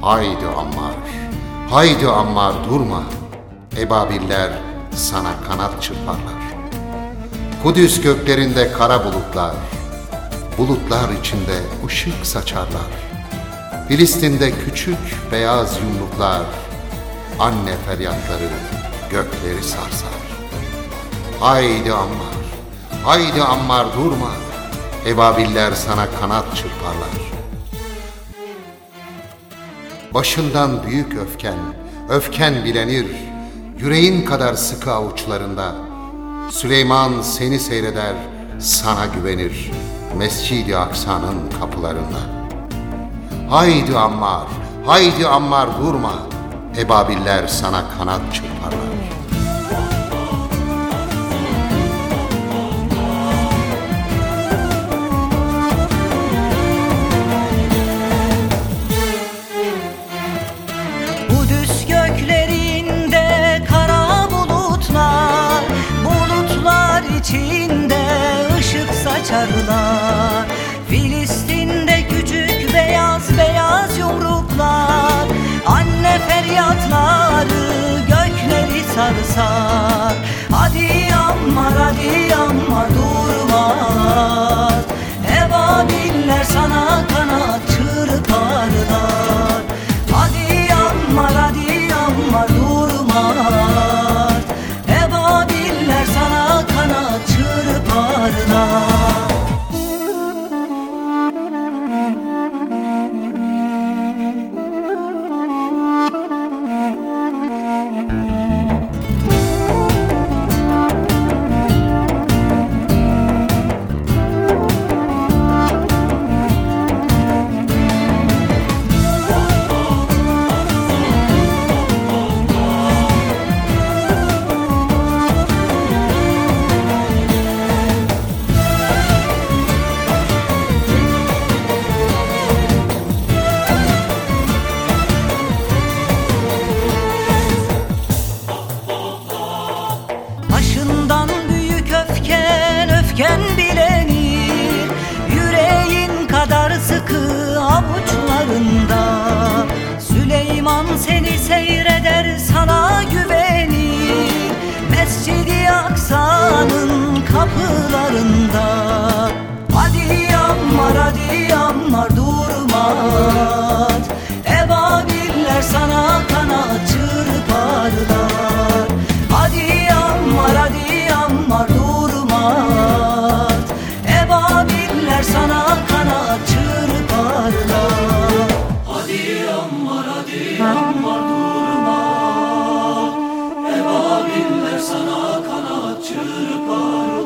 Haydi Ammar, haydi Ammar durma. Ebabiller sana kanat çırparlar. Kudüs göklerinde kara bulutlar, bulutlar içinde ışık saçarlar. Filistin'de küçük beyaz yumruklar, anne feryatları gökleri sarsar. Haydi Ammar, haydi Ammar durma. Ebabiller sana kanat çırparlar. Başından büyük öfken, öfken bilenir, yüreğin kadar sıkı avuçlarında. Süleyman seni seyreder, sana güvenir, Mescid-i Aksa'nın kapılarında. Haydi Ammar, haydi Ammar durma, Ebabiller sana kanat çırparlar. Işık sıkı avuçlarında. Süleyman seni seyreder sana güvenir. Mescid-i Aksa'nın kapılarında. Hadi Ammar hadi Ammar durmaz. Ebabiller sana kanat çırparlar. Hadi Ammar hadi durmaz Ebabiller sana kanat çırparlar